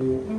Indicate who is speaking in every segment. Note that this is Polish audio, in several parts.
Speaker 1: Papa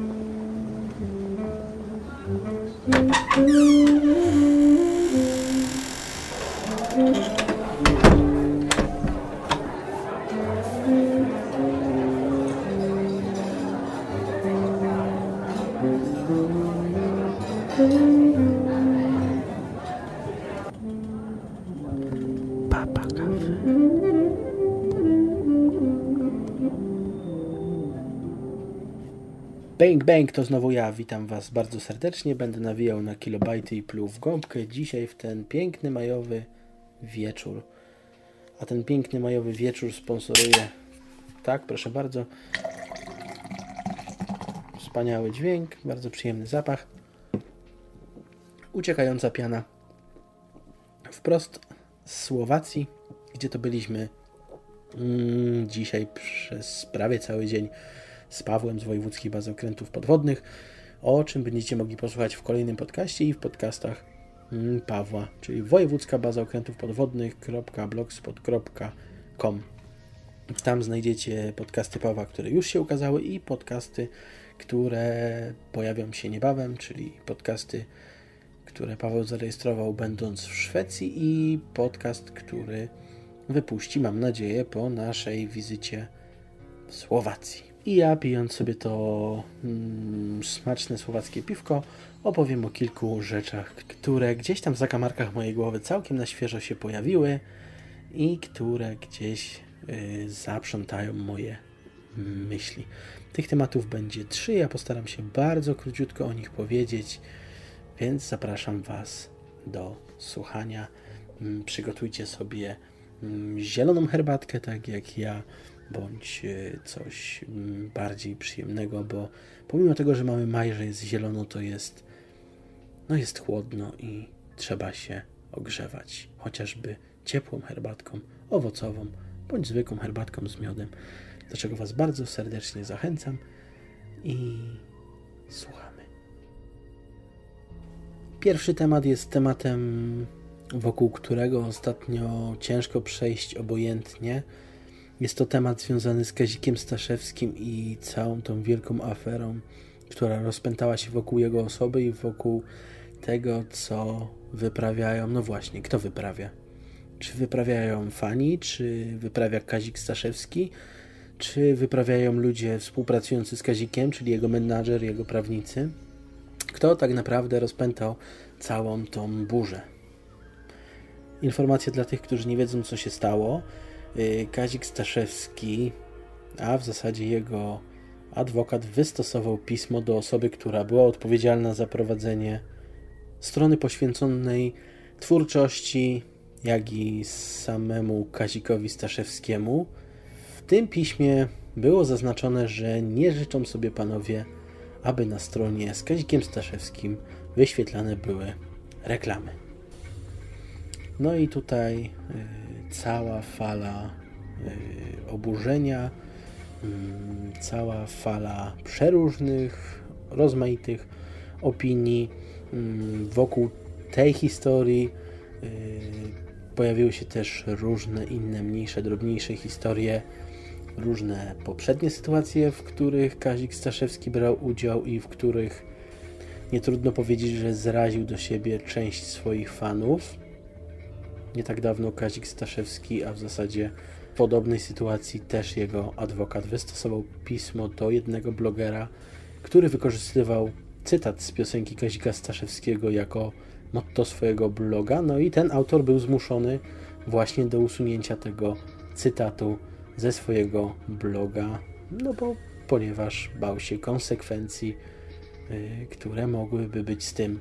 Speaker 1: Bang bang, to znowu ja. Witam Was bardzo serdecznie. Będę nawijał na kilobajty i pluł w gąbkę dzisiaj w ten piękny majowy wieczór. A ten piękny majowy wieczór sponsoruje. Tak, proszę bardzo. Wspaniały dźwięk, bardzo przyjemny zapach. Uciekająca piana. Wprost z Słowacji, gdzie to byliśmy mm, dzisiaj przez prawie cały dzień z Pawłem z Wojewódzkiej Bazy Okrętów Podwodnych, o czym będziecie mogli posłuchać w kolejnym podcaście i w podcastach mm, Pawła, czyli wojewódzka baza okrętów podwodnych.blogspot.com. Tam znajdziecie podcasty Pawła, które już się ukazały i podcasty, które pojawią się niebawem, czyli podcasty, które Paweł zarejestrował będąc w Szwecji i podcast, który wypuści, mam nadzieję, po naszej wizycie w Słowacji. I ja, pijąc sobie to mm, smaczne słowackie piwko, opowiem o kilku rzeczach, które gdzieś tam w zakamarkach mojej głowy całkiem na świeżo się pojawiły i które gdzieś y, zaprzątają moje myśli. Tych tematów będzie trzy, ja postaram się bardzo króciutko o nich powiedzieć, więc zapraszam Was do słuchania. Mm, Przygotujcie sobie mm, zieloną herbatkę, tak jak ja, bądź e, coś mm, bardziej przyjemnego, bo pomimo tego, że mamy maj, że jest zielono, to jest no jest chłodno i trzeba się ogrzewać, chociażby ciepłą herbatką owocową, bądź zwykłą herbatką z miodem, do czego Was bardzo serdecznie zachęcam i słuchamy. Pierwszy temat jest tematem, wokół którego ostatnio ciężko przejść obojętnie. Jest to temat związany z Kazikiem Staszewskim i całą tą wielką aferą, która rozpętała się wokół jego osoby i wokół tego, co wyprawiają. No właśnie, kto wyprawia? Czy wyprawiają fani, czy wyprawia Kazik Staszewski, czy wyprawiają ludzie współpracujący z Kazikiem, czyli jego menadżer, jego prawnicy? Kto tak naprawdę rozpętał całą tą burzę? Informacja dla tych, którzy nie wiedzą, co się stało. Y, Kazik Staszewski, a w zasadzie jego adwokat, wystosował pismo do osoby, która była odpowiedzialna za prowadzenie strony poświęconej twórczości, jak i samemu Kazikowi Staszewskiemu. W tym piśmie było zaznaczone, że nie życzą sobie panowie, aby na stronie z Kazikiem Staszewskim wyświetlane były reklamy. No i tutaj y, cała fala y, oburzenia, y, cała fala przeróżnych, rozmaitych opinii y, wokół tej historii. Y, pojawiły się też różne inne, mniejsze, drobniejsze historie, różne poprzednie sytuacje, w których Kazik Staszewski brał udział i w których nie trudno powiedzieć, że zraził do siebie część swoich fanów. Nie tak dawno Kazik Staszewski, a w zasadzie w podobnej sytuacji też jego adwokat wystosował pismo do jednego blogera, który wykorzystywał cytat z piosenki Kazika Staszewskiego jako motto swojego bloga. No i ten autor był zmuszony właśnie do usunięcia tego cytatu ze swojego bloga, no bo ponieważ bał się konsekwencji, yy, które mogłyby być z tym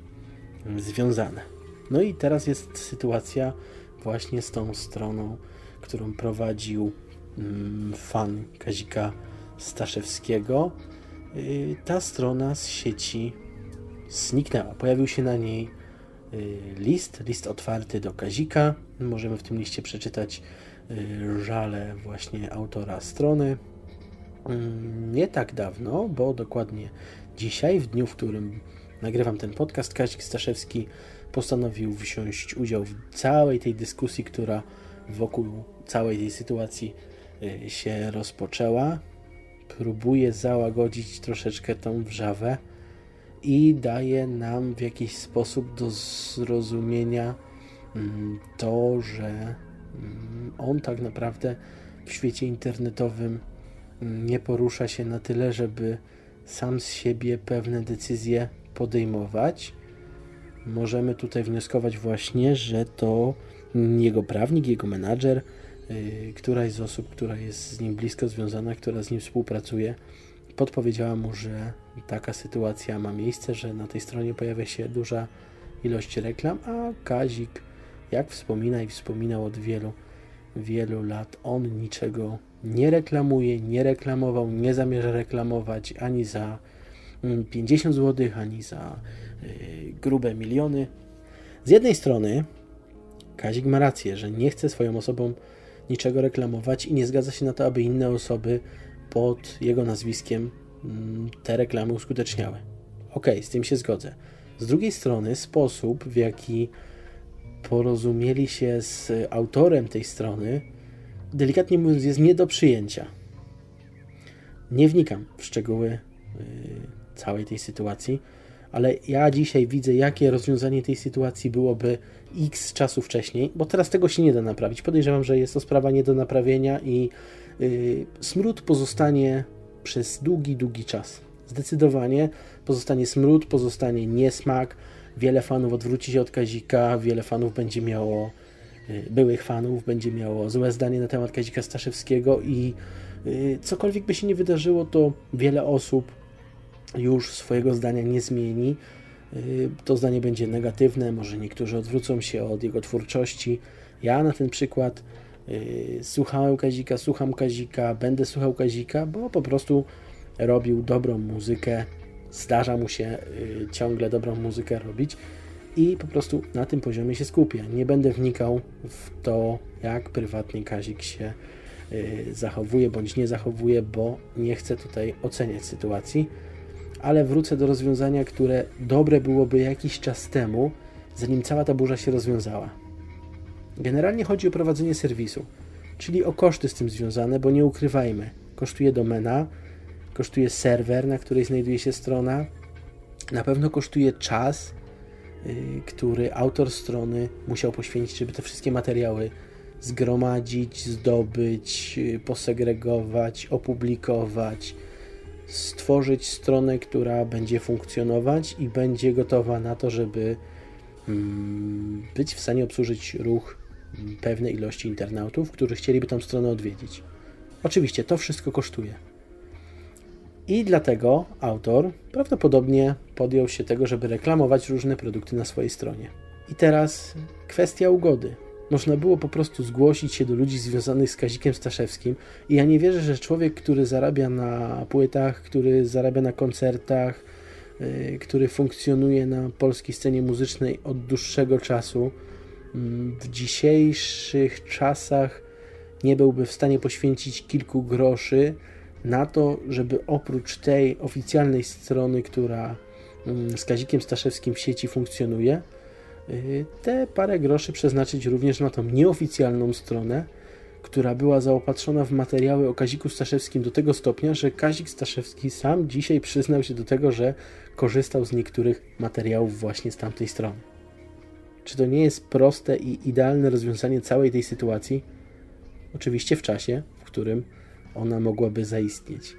Speaker 1: związane. No i teraz jest sytuacja właśnie z tą stroną, którą prowadził mm, fan Kazika Staszewskiego. Yy, ta strona z sieci zniknęła. Pojawił się na niej yy, list, list otwarty do Kazika. Możemy w tym liście przeczytać yy, żale właśnie autora strony. Nie tak dawno, bo dokładnie dzisiaj, w dniu, w którym nagrywam ten podcast, Kazik Staszewski postanowił wziąć udział w całej tej dyskusji, która wokół całej tej sytuacji się rozpoczęła. próbuje załagodzić troszeczkę tą wrzawę i daje nam w jakiś sposób do zrozumienia mm, to, że mm, on tak naprawdę w świecie internetowym mm, nie porusza się na tyle, żeby sam z siebie pewne decyzje podejmować. Możemy tutaj wnioskować właśnie, że to jego prawnik, jego menadżer, yy, któraś z osób, która jest z nim blisko związana, która z nim współpracuje, podpowiedziała mu, że taka sytuacja ma miejsce, że na tej stronie pojawia się duża ilość reklam, a Kazik, jak wspomina i wspominał od wielu, wielu lat, on niczego nie reklamuje, nie reklamował, nie zamierza reklamować ani za 50 mm, zł, ani za y, grube miliony. Z jednej strony Kazik ma rację, że nie chce swoją osobą niczego reklamować i nie zgadza się na to, aby inne osoby pod jego nazwiskiem mm, te reklamy uskuteczniały. Ok, z tym się zgodzę. Z drugiej strony, sposób, w jaki porozumieli się z autorem tej strony, delikatnie mówiąc, jest nie do przyjęcia. Nie wnikam w szczegóły y, całej tej sytuacji, ale ja dzisiaj widzę, jakie rozwiązanie tej sytuacji byłoby x czasu wcześniej, bo teraz tego się nie da naprawić. Podejrzewam, że jest to sprawa nie do naprawienia i yy, smród pozostanie przez długi, długi czas. Zdecydowanie pozostanie smród, pozostanie niesmak. Wiele fanów odwróci się od Kazika, wiele fanów będzie miało, yy, byłych fanów będzie miało złe zdanie na temat Kazika Staszewskiego i yy, cokolwiek by się nie wydarzyło, to wiele osób już swojego zdania nie zmieni. Y, to zdanie będzie negatywne, może niektórzy odwrócą się od jego twórczości. Ja na ten przykład y, słuchałem Kazika, słucham Kazika, będę słuchał Kazika, bo po prostu robił dobrą muzykę, zdarza mu się y, ciągle dobrą muzykę robić i po prostu na tym poziomie się skupię. Nie będę wnikał w to, jak prywatnie Kazik się zachowuje bądź nie zachowuje, bo nie chcę tutaj oceniać sytuacji ale wrócę do rozwiązania, które dobre byłoby jakiś czas temu, zanim cała ta burza się rozwiązała. Generalnie chodzi o prowadzenie serwisu, czyli o koszty z tym związane, bo nie ukrywajmy, kosztuje domena, kosztuje serwer, na której znajduje się strona, na pewno kosztuje czas, yy, który autor strony musiał poświęcić, żeby te wszystkie materiały zgromadzić, zdobyć, yy, posegregować, opublikować, stworzyć stronę, która będzie funkcjonować i będzie gotowa na to, żeby mm, być w stanie obsłużyć ruch mm, pewnej ilości internautów, którzy chcieliby tą stronę odwiedzić. Oczywiście to wszystko kosztuje. I dlatego autor prawdopodobnie podjął się tego, żeby reklamować różne produkty na swojej stronie. I teraz kwestia ugody można było po prostu zgłosić się do ludzi związanych z Kazikiem Staszewskim. I ja nie wierzę, że człowiek, który zarabia na płytach, który zarabia na koncertach, yy, który funkcjonuje na polskiej scenie muzycznej od dłuższego czasu, yy, w dzisiejszych czasach nie byłby w stanie poświęcić kilku groszy na to, żeby oprócz tej oficjalnej strony, która yy, z Kazikiem Staszewskim w sieci funkcjonuje, Y, te parę groszy przeznaczyć również na tą nieoficjalną stronę, która była zaopatrzona w materiały o Kaziku Staszewskim do tego stopnia, że Kazik Staszewski sam dzisiaj przyznał się do tego, że korzystał z niektórych materiałów właśnie z tamtej strony. Czy to nie jest proste i idealne rozwiązanie całej tej sytuacji? Oczywiście w czasie, w którym ona mogłaby zaistnieć.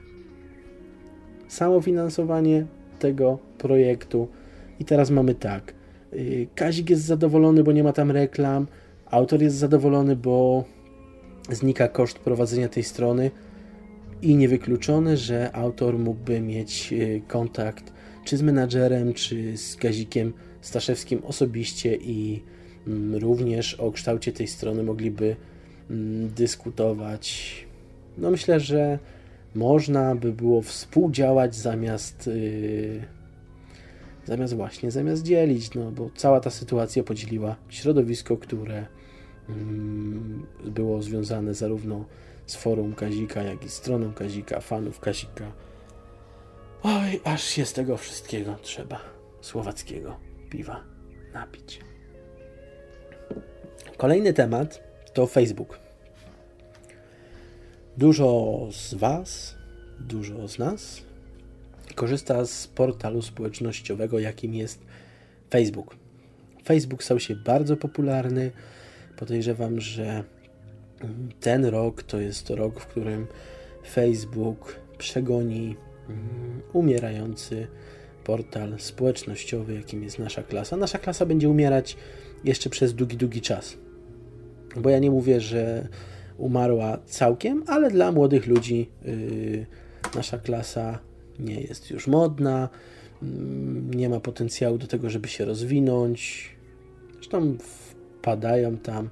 Speaker 1: Samo finansowanie tego projektu i teraz mamy tak – Y, Kazik jest zadowolony, bo nie ma tam reklam. Autor jest zadowolony, bo znika koszt prowadzenia tej strony. I niewykluczone, że autor mógłby mieć y, kontakt czy z menadżerem, czy z Kazikiem Staszewskim osobiście i mm, również o kształcie tej strony mogliby mm, dyskutować. No myślę, że można by było współdziałać zamiast y, zamiast właśnie, zamiast dzielić, no bo cała ta sytuacja podzieliła środowisko, które mm, było związane zarówno z forum Kazika, jak i stroną Kazika, fanów Kazika. Oj, aż się z tego wszystkiego trzeba słowackiego piwa napić. Kolejny temat to Facebook. Dużo z Was dużo z nas korzysta z portalu społecznościowego, jakim jest Facebook. Facebook stał się bardzo popularny. Podejrzewam, że ten rok to jest rok, w którym Facebook przegoni mm, umierający portal społecznościowy, jakim jest nasza klasa. Nasza klasa będzie umierać jeszcze przez długi, długi czas. Bo ja nie mówię, że umarła całkiem, ale dla młodych ludzi yy, nasza klasa nie jest już modna, yy, nie ma potencjału do tego, żeby się rozwinąć. Zresztą wpadają tam,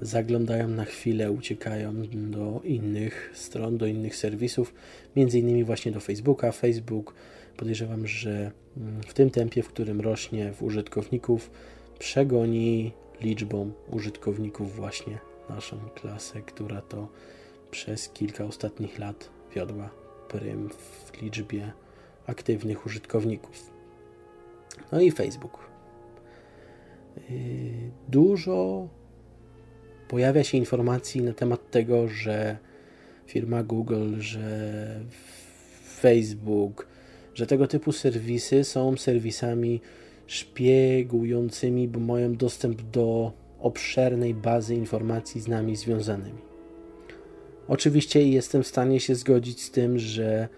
Speaker 1: zaglądają na chwilę, uciekają do innych stron, do innych serwisów, między innymi właśnie do Facebooka. Facebook podejrzewam, że mm, w tym tempie, w którym rośnie w użytkowników, przegoni liczbą użytkowników właśnie naszą klasę, która to przez kilka ostatnich lat wiodła prym w liczbie aktywnych użytkowników. No i Facebook. Yy, dużo pojawia się informacji na temat tego, że firma Google, że Facebook, że tego typu serwisy są serwisami szpiegującymi, bo mają dostęp do obszernej bazy informacji z nami związanymi. Oczywiście jestem w stanie się zgodzić z tym, że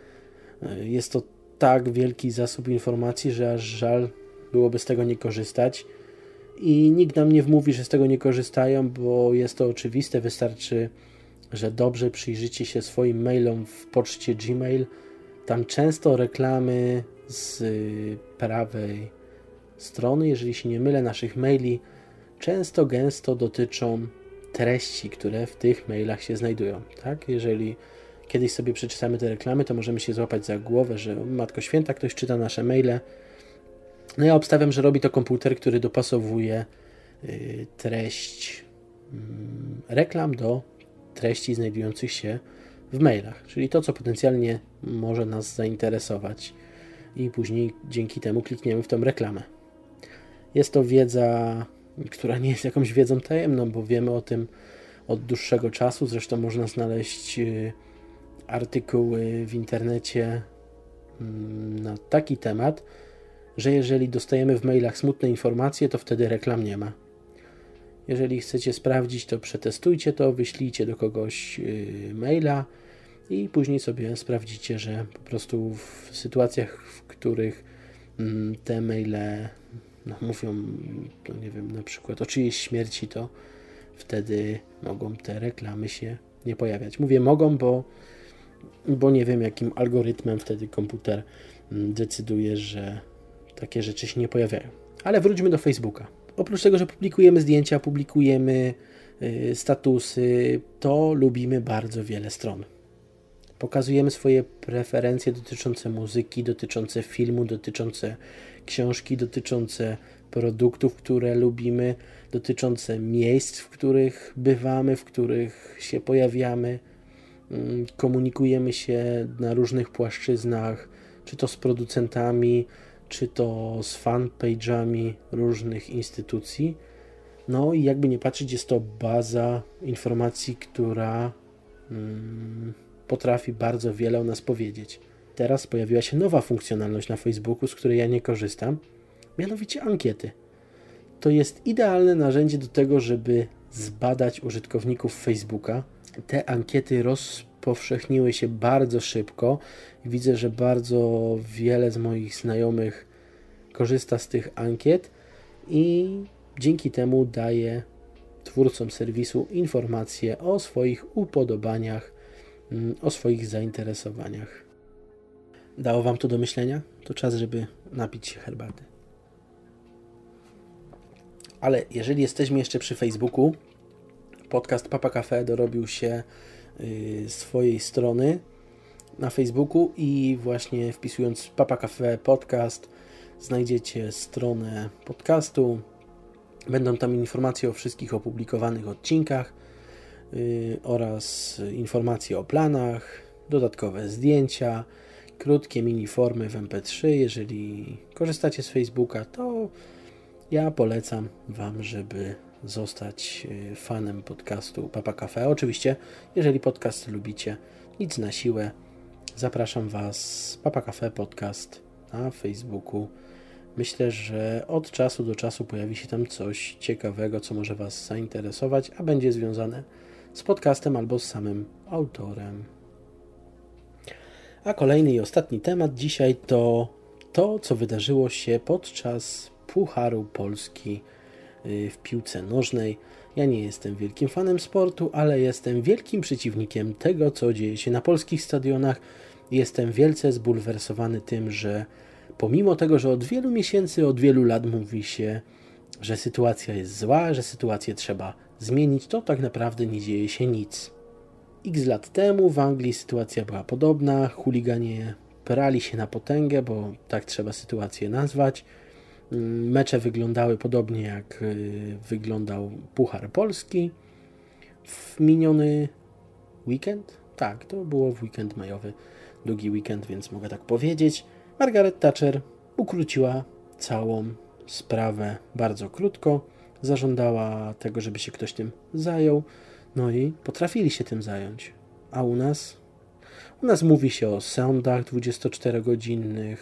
Speaker 1: e, jest to tak wielki zasób informacji, że aż żal byłoby z tego nie korzystać. I nikt nam nie wmówi, że z tego nie korzystają, bo jest to oczywiste. Wystarczy, że dobrze przyjrzycie się swoim mailom w poczcie Gmail. Tam często reklamy z prawej strony, jeżeli się nie mylę, naszych maili często gęsto dotyczą treści, które w tych mailach się znajdują. Tak? Jeżeli kiedyś sobie przeczytamy te reklamy, to możemy się złapać za głowę, że Matko Święta, ktoś czyta nasze maile. No ja obstawiam, że robi to komputer, który dopasowuje y, treść mm, reklam do treści znajdujących się w mailach, czyli to, co potencjalnie może nas zainteresować i później dzięki temu klikniemy w tą reklamę. Jest to wiedza która nie jest jakąś wiedzą tajemną, bo wiemy o tym od dłuższego czasu. Zresztą można znaleźć y, artykuły w internecie mm, na taki temat, że jeżeli dostajemy w mailach smutne informacje, to wtedy reklam nie ma. Jeżeli chcecie sprawdzić, to przetestujcie to, wyślijcie do kogoś y, maila i później sobie sprawdzicie, że po prostu w sytuacjach, w których mm, te maile no, mówią, to nie wiem, na przykład o czyjejś śmierci, to wtedy mogą te reklamy się nie pojawiać. Mówię mogą, bo, bo nie wiem, jakim algorytmem wtedy komputer mm, decyduje, że takie rzeczy się nie pojawiają. Ale wróćmy do Facebooka. Oprócz tego, że publikujemy zdjęcia, publikujemy y, statusy, to lubimy bardzo wiele stron. Pokazujemy swoje preferencje dotyczące muzyki, dotyczące filmu, dotyczące książki dotyczące produktów, które lubimy, dotyczące miejsc, w których bywamy, w których się pojawiamy. Mm, komunikujemy się na różnych płaszczyznach, czy to z producentami, czy to z fanpage'ami różnych instytucji. No i jakby nie patrzeć, jest to baza informacji, która mm, potrafi bardzo wiele o nas powiedzieć teraz pojawiła się nowa funkcjonalność na Facebooku, z której ja nie korzystam, mianowicie ankiety. To jest idealne narzędzie do tego, żeby zbadać użytkowników Facebooka. Te ankiety rozpowszechniły się bardzo szybko. Widzę, że bardzo wiele z moich znajomych korzysta z tych ankiet i dzięki temu daje twórcom serwisu informacje o swoich upodobaniach, mm, o swoich zainteresowaniach. Dało Wam to do myślenia? To czas, żeby napić się herbaty. Ale jeżeli jesteśmy jeszcze przy Facebooku, podcast Papa Cafe dorobił się y, swojej strony na Facebooku i właśnie wpisując Papa Cafe Podcast znajdziecie stronę podcastu. Będą tam informacje o wszystkich opublikowanych odcinkach yy, oraz informacje o planach, dodatkowe zdjęcia, krótkie mini formy w MP3. Jeżeli korzystacie z Facebooka, to ja polecam Wam, żeby zostać e, fanem podcastu Papa Cafe. Oczywiście, jeżeli podcast lubicie, nic na siłę, zapraszam Was Papa Cafe Podcast na Facebooku. Myślę, że od czasu do czasu pojawi się tam coś ciekawego, co może Was zainteresować, a będzie związane z podcastem albo z samym autorem. A kolejny i ostatni temat dzisiaj to to, co wydarzyło się podczas Pucharu Polski y, w piłce nożnej. Ja nie jestem wielkim fanem sportu, ale jestem wielkim przeciwnikiem tego, co dzieje się na polskich stadionach. Jestem wielce zbulwersowany tym, że pomimo tego, że od wielu miesięcy, od wielu lat mówi się, że sytuacja jest zła, że sytuację trzeba zmienić, to tak naprawdę nie dzieje się nic. X lat temu w Anglii sytuacja była podobna, chuliganie prali się na potęgę, bo tak trzeba sytuację nazwać. Mm, mecze wyglądały podobnie jak y, wyglądał Puchar Polski w miniony weekend. Tak, to było w weekend majowy, długi weekend, więc mogę tak powiedzieć. Margaret Thatcher ukróciła całą sprawę bardzo krótko. Zażądała tego, żeby się ktoś tym zajął. No i potrafili się tym zająć. A u nas? U nas mówi się o sądach 24-godzinnych,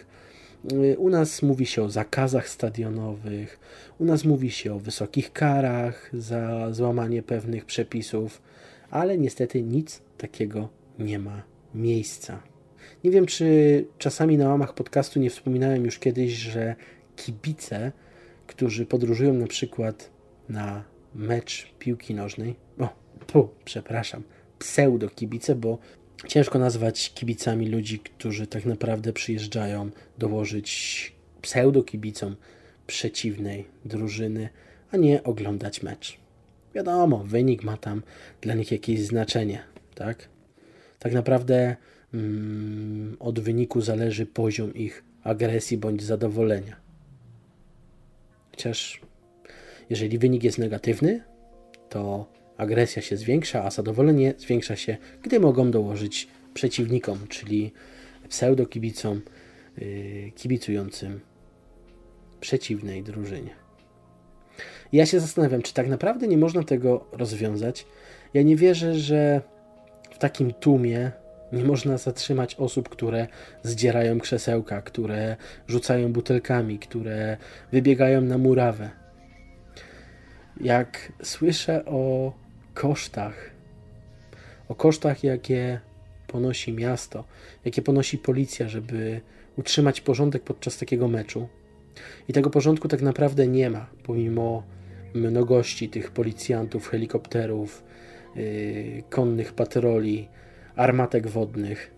Speaker 1: u nas mówi się o zakazach stadionowych, u nas mówi się o wysokich karach za złamanie pewnych przepisów, ale niestety nic takiego nie ma miejsca. Nie wiem, czy czasami na łamach podcastu nie wspominałem już kiedyś, że kibice, którzy podróżują na przykład na mecz piłki nożnej, pu, przepraszam, pseudo kibice, bo ciężko nazwać kibicami ludzi, którzy tak naprawdę przyjeżdżają dołożyć pseudo kibicom przeciwnej drużyny, a nie oglądać mecz. Wiadomo, wynik ma tam dla nich jakieś znaczenie, tak? Tak naprawdę mm, od wyniku zależy poziom ich agresji bądź zadowolenia. Chociaż jeżeli wynik jest negatywny, to agresja się zwiększa, a zadowolenie zwiększa się, gdy mogą dołożyć przeciwnikom, czyli pseudokibicom yy, kibicującym przeciwnej drużynie. Ja się zastanawiam, czy tak naprawdę nie można tego rozwiązać. Ja nie wierzę, że w takim tłumie nie można zatrzymać osób, które zdzierają krzesełka, które rzucają butelkami, które wybiegają na murawę. Jak słyszę o kosztach, o kosztach, jakie ponosi miasto, jakie ponosi policja, żeby utrzymać porządek podczas takiego meczu. I tego porządku tak naprawdę nie ma, pomimo mnogości tych policjantów, helikopterów, yy, konnych patroli, armatek wodnych.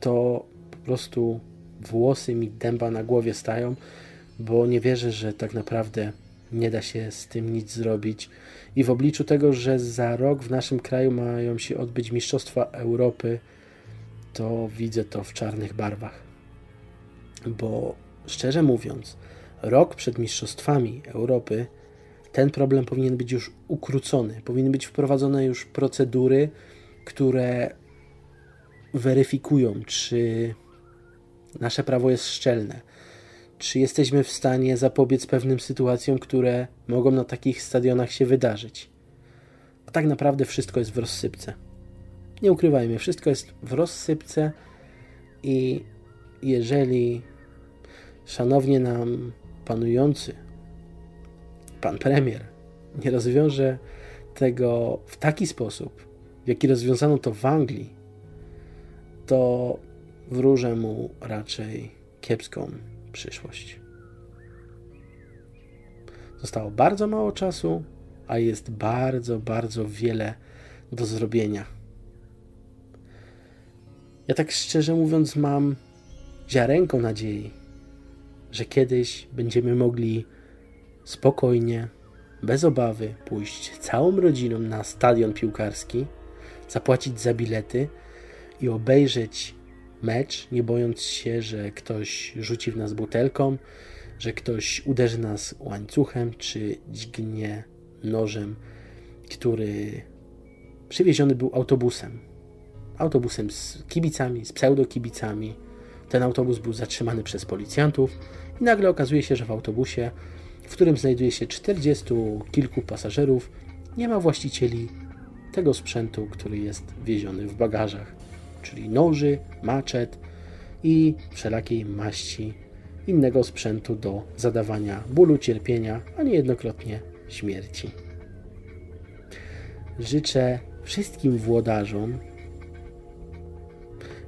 Speaker 1: To po prostu włosy mi dęba na głowie stają, bo nie wierzę, że tak naprawdę nie da się z tym nic zrobić. I w obliczu tego, że za rok w naszym kraju mają się odbyć Mistrzostwa Europy, to widzę to w czarnych barwach. Bo szczerze mówiąc, rok przed Mistrzostwami Europy ten problem powinien być już ukrócony. Powinny być wprowadzone już procedury, które weryfikują, czy nasze prawo jest szczelne, czy jesteśmy w stanie zapobiec pewnym sytuacjom, które mogą na takich stadionach się wydarzyć. A tak naprawdę wszystko jest w rozsypce. Nie ukrywajmy, wszystko jest w rozsypce i jeżeli szanownie nam panujący pan premier nie rozwiąże tego w taki sposób, w jaki rozwiązano to w Anglii, to wróżę mu raczej kiepską przyszłość. Zostało bardzo mało czasu, a jest bardzo, bardzo wiele do zrobienia. Ja tak szczerze mówiąc mam ziarenko nadziei, że kiedyś będziemy mogli spokojnie, bez obawy pójść całą rodziną na stadion piłkarski, zapłacić za bilety i obejrzeć mecz, nie bojąc się, że ktoś rzuci w nas butelką, że ktoś uderzy nas łańcuchem, czy dźgnie nożem, który przywieziony był autobusem. Autobusem z kibicami, z pseudokibicami. Ten autobus był zatrzymany przez policjantów i nagle okazuje się, że w autobusie, w którym znajduje się 40 kilku pasażerów, nie ma właścicieli tego sprzętu, który jest wieziony w bagażach. Czyli noży, maczet i wszelakiej maści innego sprzętu do zadawania bólu, cierpienia, a niejednokrotnie śmierci. Życzę wszystkim włodarzom,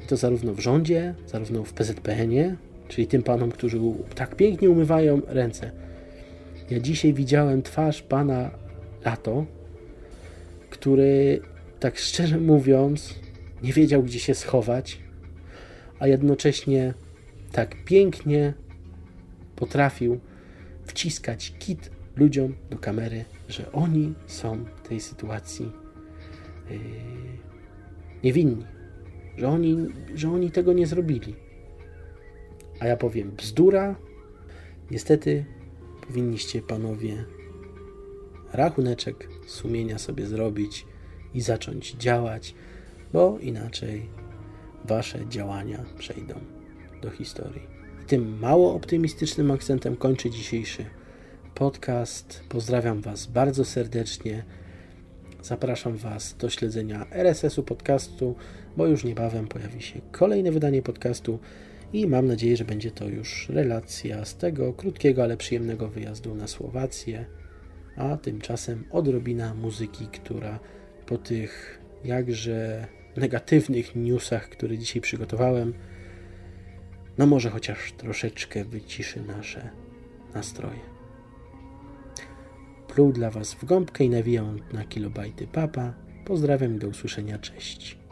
Speaker 1: i to zarówno w rządzie, zarówno w PZPN-ie, czyli tym panom, którzy tak pięknie umywają ręce. Ja dzisiaj widziałem twarz pana Lato, który, tak szczerze mówiąc, nie wiedział, gdzie się schować, a jednocześnie tak pięknie potrafił wciskać kit ludziom do kamery, że oni są tej sytuacji yy, niewinni, że oni, że oni tego nie zrobili. A ja powiem bzdura. Niestety powinniście panowie rachuneczek sumienia sobie zrobić i zacząć działać, bo inaczej wasze działania przejdą do historii. Tym mało optymistycznym akcentem kończę dzisiejszy podcast. Pozdrawiam Was bardzo serdecznie. Zapraszam Was do śledzenia RSS-u podcastu, bo już niebawem pojawi się kolejne wydanie podcastu i mam nadzieję, że będzie to już relacja z tego krótkiego, ale przyjemnego wyjazdu na Słowację, a tymczasem odrobina muzyki, która po tych jakże negatywnych newsach, które dzisiaj przygotowałem, no może chociaż troszeczkę wyciszy nasze nastroje. Pluł dla Was w gąbkę i nawijał na kilobajty papa. Pozdrawiam i do usłyszenia. Cześć.